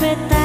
sabe